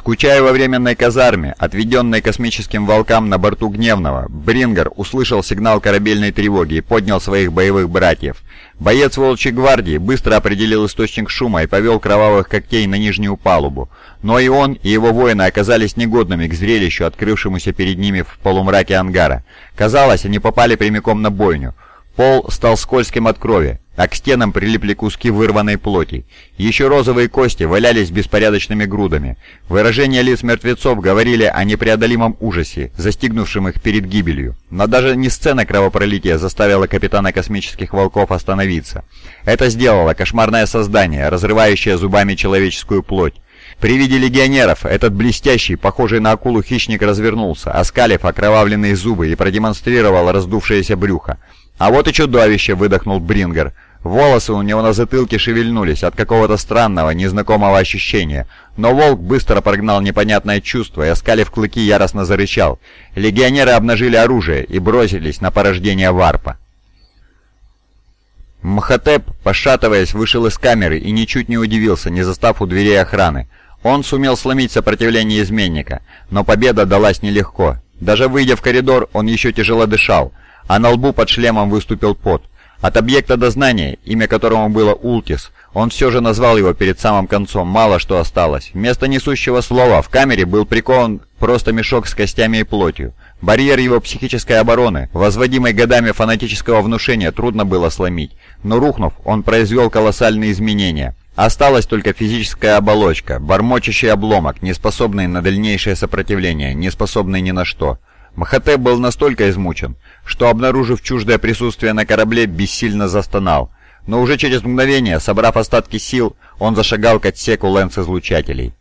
Скучая во временной казарме, отведенной космическим волкам на борту Гневного, Брингер услышал сигнал корабельной тревоги и поднял своих боевых братьев. Боец Волчьей гвардии быстро определил источник шума и повел кровавых когтей на нижнюю палубу. Но и он, и его воины оказались негодными к зрелищу, открывшемуся перед ними в полумраке ангара. Казалось, они попали прямиком на бойню. Пол стал скользким от крови, а к стенам прилипли куски вырванной плоти. Еще розовые кости валялись беспорядочными грудами. Выражения лиц мертвецов говорили о непреодолимом ужасе, застигнувшем их перед гибелью. Но даже не сцена кровопролития заставила капитана космических волков остановиться. Это сделало кошмарное создание, разрывающее зубами человеческую плоть. При виде легионеров этот блестящий, похожий на акулу хищник развернулся, оскалив окровавленные зубы и продемонстрировал раздувшееся брюхо. «А вот и чудовище!» — выдохнул Брингер. Волосы у него на затылке шевельнулись от какого-то странного, незнакомого ощущения, но волк быстро прогнал непонятное чувство и, оскалив клыки, яростно зарычал. Легионеры обнажили оружие и бросились на порождение варпа. Мхотеп, пошатываясь, вышел из камеры и ничуть не удивился, не застав у дверей охраны. Он сумел сломить сопротивление изменника, но победа далась нелегко. Даже выйдя в коридор, он еще тяжело дышал, а на лбу под шлемом выступил пот. От объекта дознания, имя которому было Ултис, он все же назвал его перед самым концом, мало что осталось. Вместо несущего слова в камере был прикован просто мешок с костями и плотью. Барьер его психической обороны, возводимый годами фанатического внушения, трудно было сломить, но рухнув, он произвел колоссальные изменения. Осталась только физическая оболочка, бормочащий обломок, не способный на дальнейшее сопротивление, не способный ни на что. Махатеп был настолько измучен, что, обнаружив чуждое присутствие на корабле, бессильно застонал. Но уже через мгновение, собрав остатки сил, он зашагал к отсеку лэнс-излучателей.